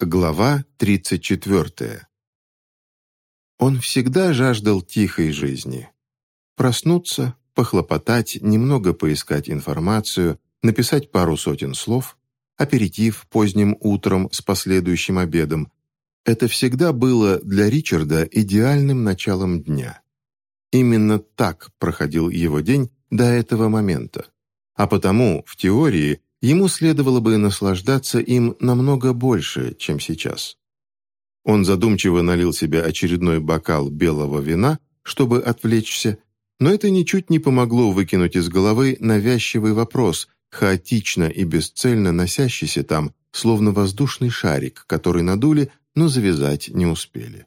Глава 34. Он всегда жаждал тихой жизни. Проснуться, похлопотать, немного поискать информацию, написать пару сотен слов, аперитив поздним утром с последующим обедом. Это всегда было для Ричарда идеальным началом дня. Именно так проходил его день до этого момента. А потому, в теории, ему следовало бы наслаждаться им намного больше, чем сейчас. Он задумчиво налил себе очередной бокал белого вина, чтобы отвлечься, но это ничуть не помогло выкинуть из головы навязчивый вопрос, хаотично и бесцельно носящийся там, словно воздушный шарик, который надули, но завязать не успели.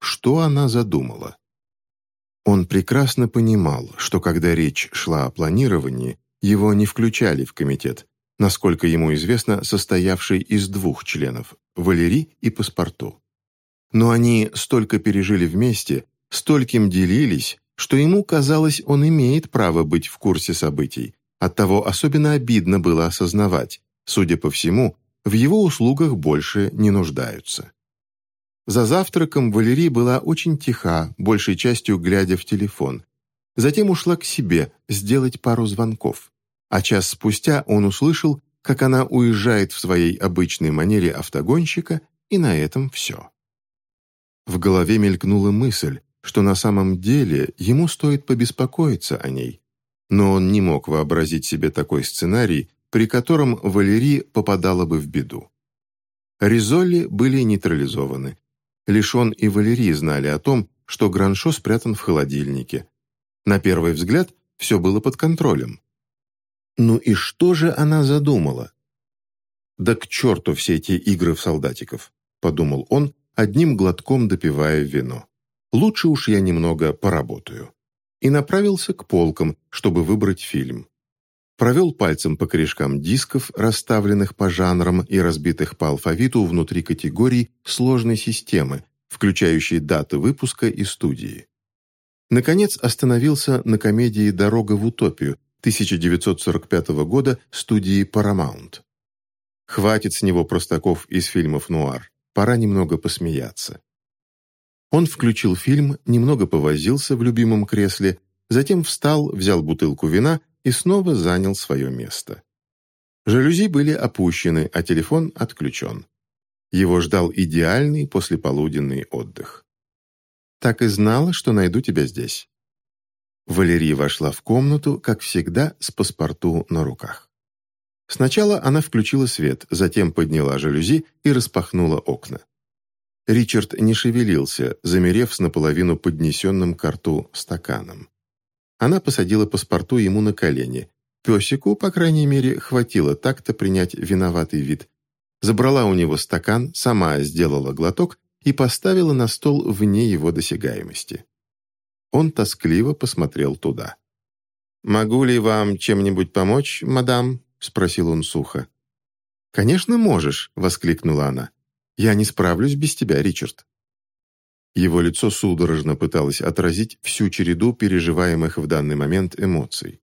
Что она задумала? Он прекрасно понимал, что когда речь шла о планировании, его не включали в комитет, насколько ему известно, состоявший из двух членов – Валери и Паспорту. Но они столько пережили вместе, стольким делились, что ему казалось, он имеет право быть в курсе событий. Оттого особенно обидно было осознавать, судя по всему, в его услугах больше не нуждаются. За завтраком Валерий была очень тиха, большей частью глядя в телефон, Затем ушла к себе сделать пару звонков. А час спустя он услышал, как она уезжает в своей обычной манере автогонщика, и на этом все. В голове мелькнула мысль, что на самом деле ему стоит побеспокоиться о ней. Но он не мог вообразить себе такой сценарий, при котором Валерий попадала бы в беду. Ризолли были нейтрализованы. Лишь он и Валерий знали о том, что Граншо спрятан в холодильнике, на первый взгляд все было под контролем. Ну и что же она задумала? «Да к черту все эти игры в солдатиков», — подумал он, одним глотком допивая вино. «Лучше уж я немного поработаю». И направился к полкам, чтобы выбрать фильм. Провел пальцем по корешкам дисков, расставленных по жанрам и разбитых по алфавиту внутри категорий сложной системы, включающей даты выпуска и студии. Наконец остановился на комедии «Дорога в утопию» 1945 года студии Paramount. Хватит с него простаков из фильмов «Нуар», пора немного посмеяться. Он включил фильм, немного повозился в любимом кресле, затем встал, взял бутылку вина и снова занял свое место. Жалюзи были опущены, а телефон отключен. Его ждал идеальный послеполуденный отдых. Так и знала, что найду тебя здесь». Валерия вошла в комнату, как всегда, с паспорту на руках. Сначала она включила свет, затем подняла жалюзи и распахнула окна. Ричард не шевелился, замерев с наполовину поднесенным к рту стаканом. Она посадила паспорту ему на колени. Песику, по крайней мере, хватило так-то принять виноватый вид. Забрала у него стакан, сама сделала глоток и поставила на стол вне его досягаемости. Он тоскливо посмотрел туда. «Могу ли вам чем-нибудь помочь, мадам?» — спросил он сухо. «Конечно можешь», — воскликнула она. «Я не справлюсь без тебя, Ричард». Его лицо судорожно пыталось отразить всю череду переживаемых в данный момент эмоций.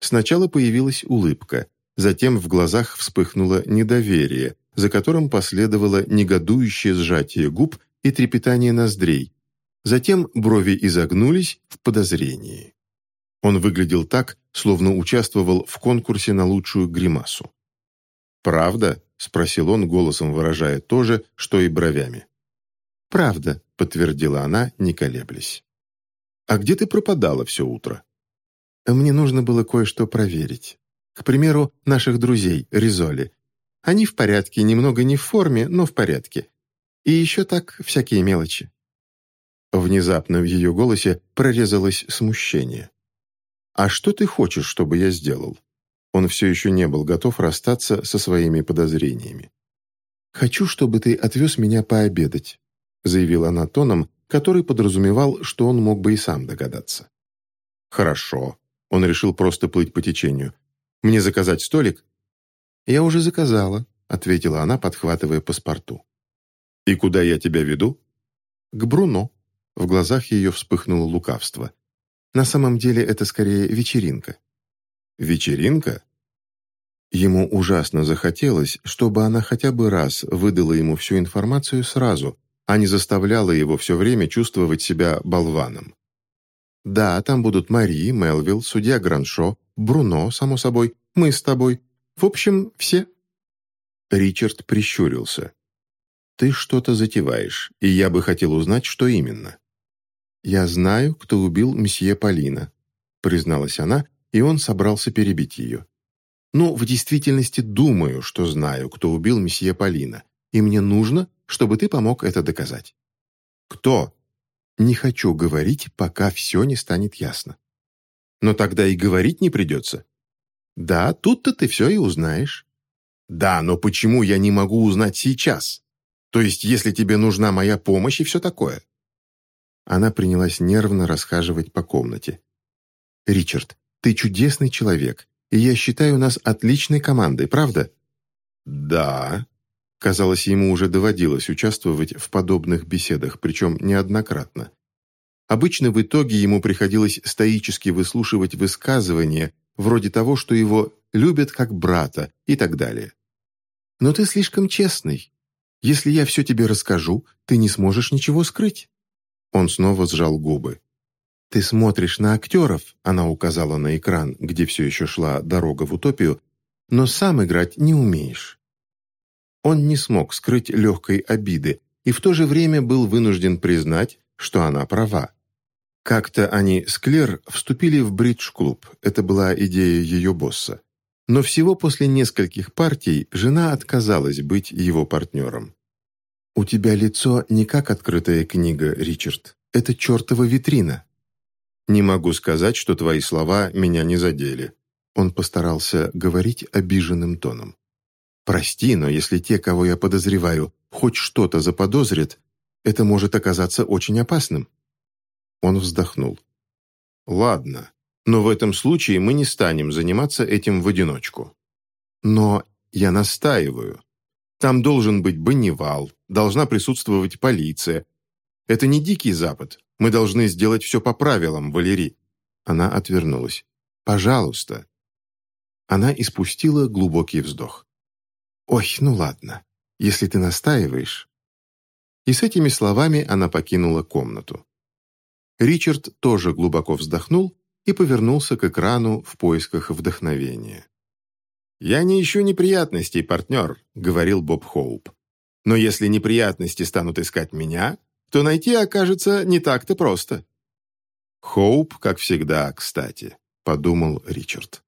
Сначала появилась улыбка, затем в глазах вспыхнуло недоверие, за которым последовало негодующее сжатие губ и трепетание ноздрей. Затем брови изогнулись в подозрении. Он выглядел так, словно участвовал в конкурсе на лучшую гримасу. «Правда?» — спросил он, голосом выражая то же, что и бровями. «Правда», — подтвердила она, не колеблясь. «А где ты пропадала все утро?» «Мне нужно было кое-что проверить. К примеру, наших друзей, Ризоли. Они в порядке, немного не в форме, но в порядке. И еще так всякие мелочи». Внезапно в ее голосе прорезалось смущение. «А что ты хочешь, чтобы я сделал?» Он все еще не был готов расстаться со своими подозрениями. «Хочу, чтобы ты отвез меня пообедать», заявила она тоном, который подразумевал, что он мог бы и сам догадаться. «Хорошо». Он решил просто плыть по течению. «Мне заказать столик?» «Я уже заказала», — ответила она, подхватывая паспорту. «И куда я тебя веду?» «К Бруно». В глазах ее вспыхнуло лукавство. «На самом деле это скорее вечеринка». «Вечеринка?» Ему ужасно захотелось, чтобы она хотя бы раз выдала ему всю информацию сразу, а не заставляла его все время чувствовать себя болваном. Да, там будут Мари, Мелвилл, судья Граншо, Бруно, само собой, мы с тобой. В общем, все. Ричард прищурился. «Ты что-то затеваешь, и я бы хотел узнать, что именно». «Я знаю, кто убил мсье Полина», — призналась она, и он собрался перебить ее. «Ну, в действительности думаю, что знаю, кто убил месье Полина, и мне нужно, чтобы ты помог это доказать». «Кто?» «Не хочу говорить, пока все не станет ясно». «Но тогда и говорить не придется». «Да, тут-то ты все и узнаешь». «Да, но почему я не могу узнать сейчас? То есть, если тебе нужна моя помощь и все такое?» Она принялась нервно расхаживать по комнате. «Ричард, ты чудесный человек, и я считаю нас отличной командой, правда?» «Да». Казалось, ему уже доводилось участвовать в подобных беседах, причем неоднократно. Обычно в итоге ему приходилось стоически выслушивать высказывания, вроде того, что его любят как брата и так далее. «Но ты слишком честный. Если я все тебе расскажу, ты не сможешь ничего скрыть». Он снова сжал губы. «Ты смотришь на актеров», — она указала на экран, где все еще шла дорога в утопию, «но сам играть не умеешь». Он не смог скрыть легкой обиды и в то же время был вынужден признать, что она права. Как-то они с Клер вступили в бридж-клуб, это была идея ее босса. Но всего после нескольких партий жена отказалась быть его партнером. «У тебя лицо не как открытая книга, Ричард. Это чертова витрина. «Не могу сказать, что твои слова меня не задели». Он постарался говорить обиженным тоном. «Прости, но если те, кого я подозреваю, хоть что-то заподозрят, это может оказаться очень опасным». Он вздохнул. «Ладно, но в этом случае мы не станем заниматься этим в одиночку. Но я настаиваю. Там должен быть баннивал, должна присутствовать полиция. Это не Дикий Запад, мы должны сделать все по правилам, Валерий». Она отвернулась. «Пожалуйста». Она испустила глубокий вздох. «Ой, ну ладно, если ты настаиваешь». И с этими словами она покинула комнату. Ричард тоже глубоко вздохнул и повернулся к экрану в поисках вдохновения. «Я не ищу неприятностей, партнер», — говорил Боб Хоуп. «Но если неприятности станут искать меня, то найти окажется не так-то просто. «Хоуп, как всегда, кстати», — подумал Ричард.